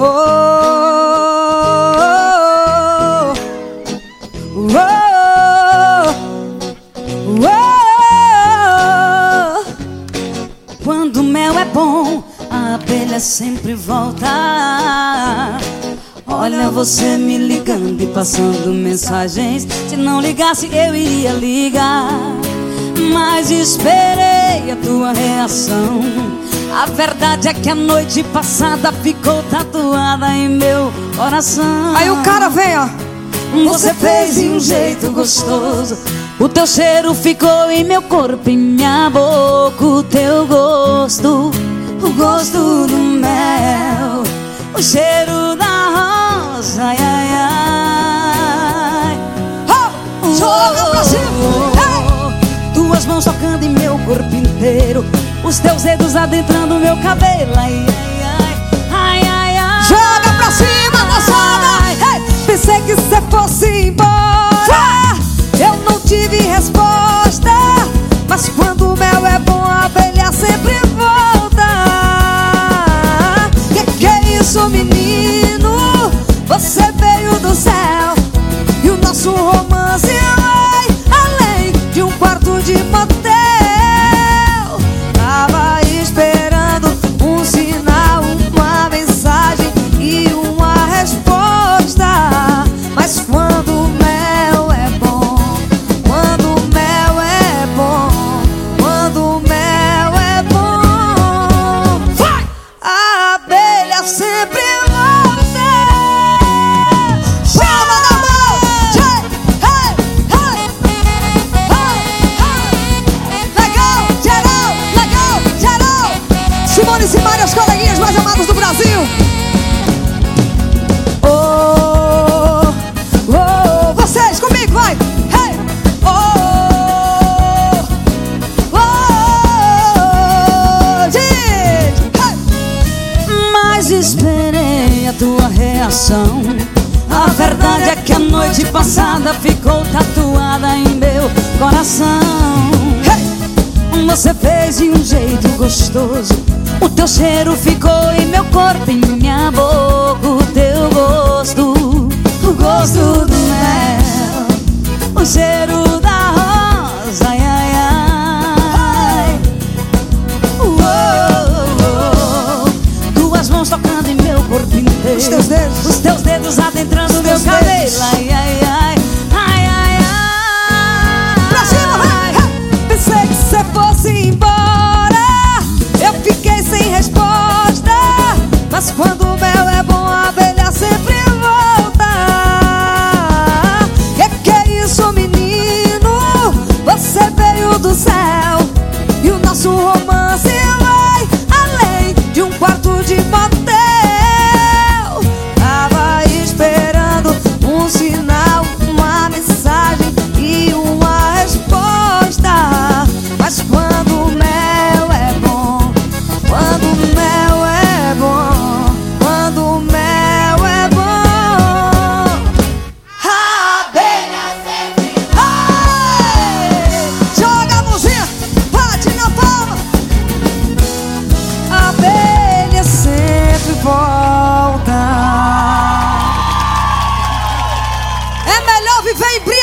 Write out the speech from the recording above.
Oh, oh, oh. Quando o mel é bom, a abelha sempre volta. Olha você me ligando e passando mensagens. Se não ligasse, eu iria ligar. Mas esperei a tua reação. A verdade é que a noite passada ficou tatuada em meu coração. Aí o cara vem, ó. Você fez de um jeito gostoso. O teu cheiro ficou em meu corpo, em minha boca. O teu gosto, o gosto do mel, o cheiro da rosa. Ai, ai, ai. Oh, joga pra cima. Oh, Tuas mãos tocando Os teus dedos adentrando meu cabelo. Ai, ai, ai. Ai, ai, ai. Joga pra cima, moçada. Tua reação. A verdade é que a noite passada ficou tatuada em meu coração. Você fez de um jeito gostoso. O teu cheiro ficou em meu corpo, em minha boca. O teu gosto, dedos adentrando meu cabelo. Ai, ai, ai, ai, ai, ai. Pra cima, vai. Pensei que você fosse embora. Eu fiquei sem resposta. Mas quando o mel é bom, a abelha sempre volta. Que que é isso, menino? Você veio do céu e o nosso romance. vem brilhar.